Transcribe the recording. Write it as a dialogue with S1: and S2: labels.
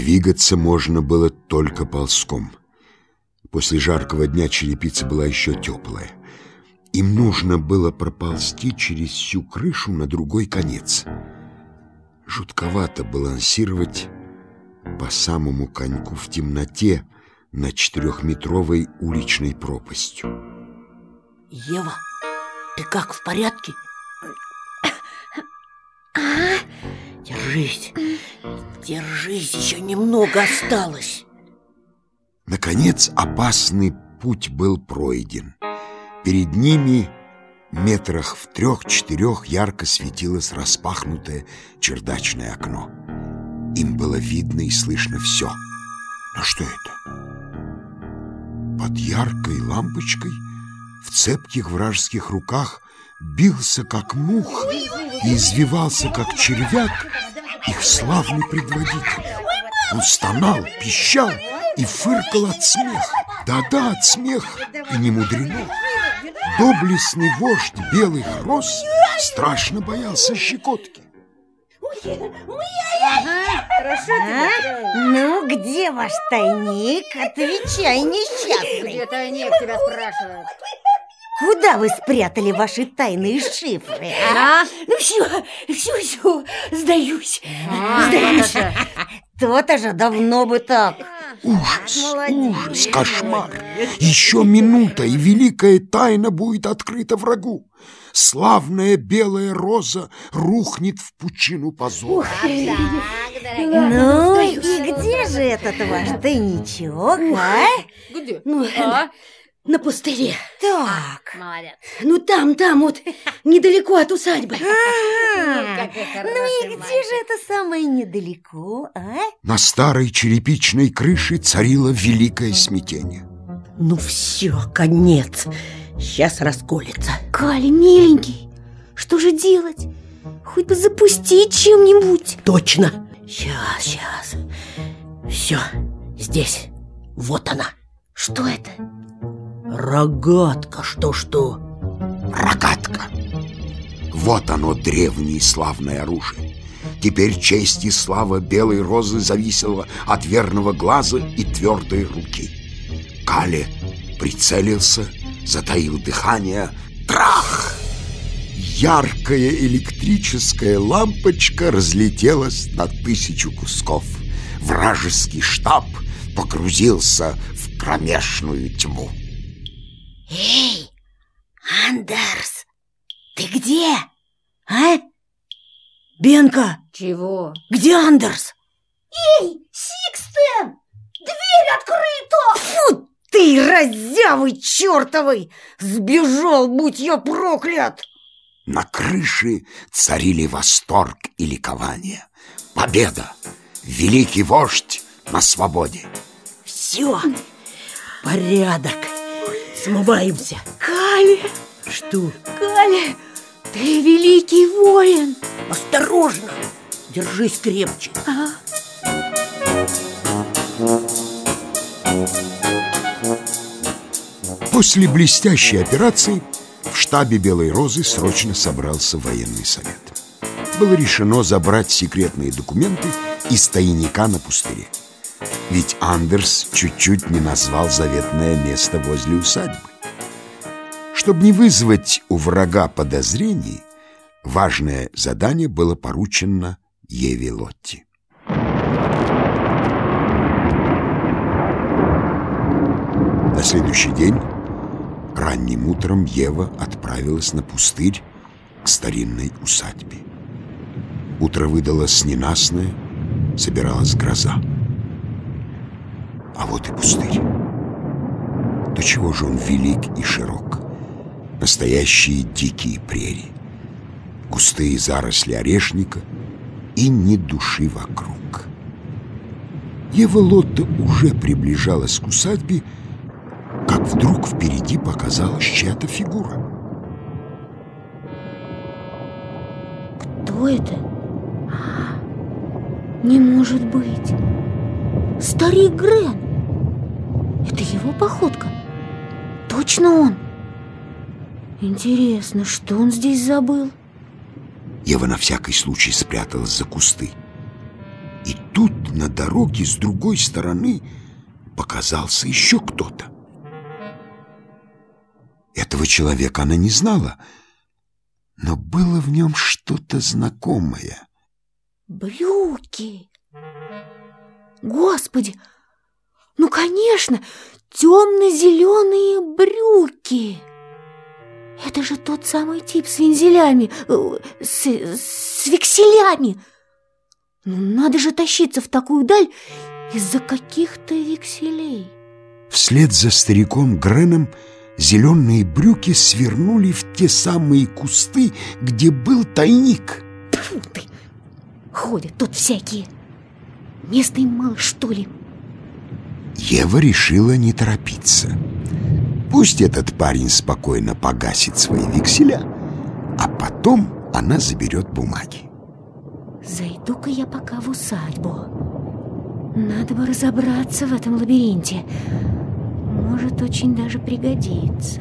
S1: Двигаться можно было только ползком. После жаркого дня черепица была еще теплая. Им нужно было проползти через всю крышу на другой конец. Жутковато балансировать по самому коньку в темноте над четырехметровой уличной пропастью.
S2: Ева, ты как, в порядке?
S3: А?
S2: Держись, держись, еще немного осталось.
S1: Наконец опасный путь был пройден. Перед ними метрах в трех-четырех ярко светилось распахнутое чердачное окно. Им было видно и слышно все. Но что это? Под яркой лампочкой в цепких вражеских руках бился, как мух, и извивался, как червяк, их славный предводитель. Он стонал, пищал и фыркал от смеха. Да-да, от смеха, и не мудрено. Доблестный вождь белых роз страшно боялся щекотки.
S3: Ну, где ваш тайник? Отвечай, несчастный.
S4: Где тайник, тебя спрашивают?
S3: Куда вы спрятали ваши тайные шифры? А?
S2: А? Ну все, все, все, сдаюсь,
S4: А,
S2: сдаюсь.
S4: то-то же.
S3: Давно бы так.
S1: Ужас, ужас, кошмар. Еще минута, и великая тайна будет открыта врагу. Славная белая роза рухнет в пучину позора.
S3: Ну, и где же этот ваш тайничок, а?
S4: Где?
S2: Ну,
S4: А?
S2: На пустыре.
S3: Так,
S4: Молодец.
S2: Ну там, там вот, недалеко от усадьбы.
S3: а, ну и где же это самое недалеко, а?
S1: На старой черепичной крыше царило великое смятение.
S2: Ну все, конец. Сейчас расколется.
S3: Кали, миленький, что же делать? Хоть бы запустить чем-нибудь.
S2: Точно. Сейчас, сейчас. Все, здесь. Вот она.
S3: Что это?
S2: Рогатка, что-что.
S1: Рогатка. Вот оно, древнее славное оружие. Теперь честь и слава белой розы зависела от верного глаза и твердой руки. Кале прицелился, затаил дыхание. Трах! Яркая электрическая лампочка разлетелась на тысячу кусков. Вражеский штаб погрузился в кромешную тьму.
S3: Эй, Андерс, ты где? А?
S2: Бенка,
S4: Чего?
S2: где Андерс?
S3: Эй, Сикстен, дверь открыта! Фу, ты раззявый чертовый! Сбежал, будь я проклят!
S1: На крыше царили восторг и ликование. Победа! Великий вождь на свободе!
S2: Все, порядок. Смываемся.
S3: Кали,
S2: Что?
S3: Кали, ты великий воин!
S2: Осторожно. Держись крепче.
S1: После блестящей операции в штабе Белой Розы срочно собрался военный совет. Было решено забрать секретные документы из тайника на пустыре. Ведь Андерс чуть-чуть не назвал заветное место возле усадьбы. Чтобы не вызвать у врага подозрений, важное задание было поручено Еве Лотти. На следующий день, ранним утром, Ева отправилась на пустырь к старинной усадьбе. Утро выдалось ненастное, собиралась гроза. А вот и пустырь. До чего же он велик и широк? Настоящие дикие прерии. Густые заросли орешника и ни души вокруг. Ева Лотта уже приближалась к усадьбе, как вдруг впереди показалась чья-то фигура.
S3: Кто это? Не может быть. Старик Грен. Его походка. Точно он. Интересно, что он здесь забыл?
S1: Ева на всякий случай спряталась за кусты. И тут на дороге с другой стороны показался еще кто-то. Этого человека она не знала, но было в нем что-то знакомое.
S3: Брюки! Господи! Ну, конечно, темно-зеленые брюки! Это же тот самый тип с вензелями, э, с, с векселями! Ну, надо же тащиться в такую даль из-за каких-то векселей.
S1: Вслед за стариком Греном зеленые брюки свернули в те самые кусты, где был тайник.
S3: Тьфу ты! Ходят тут всякие. Места им мало, что ли?
S1: Ева решила не торопиться. Пусть этот парень спокойно погасит свои векселя, а потом она заберет бумаги.
S3: Зайду-ка я пока в усадьбу. Надо бы разобраться в этом лабиринте. Может, очень даже пригодится.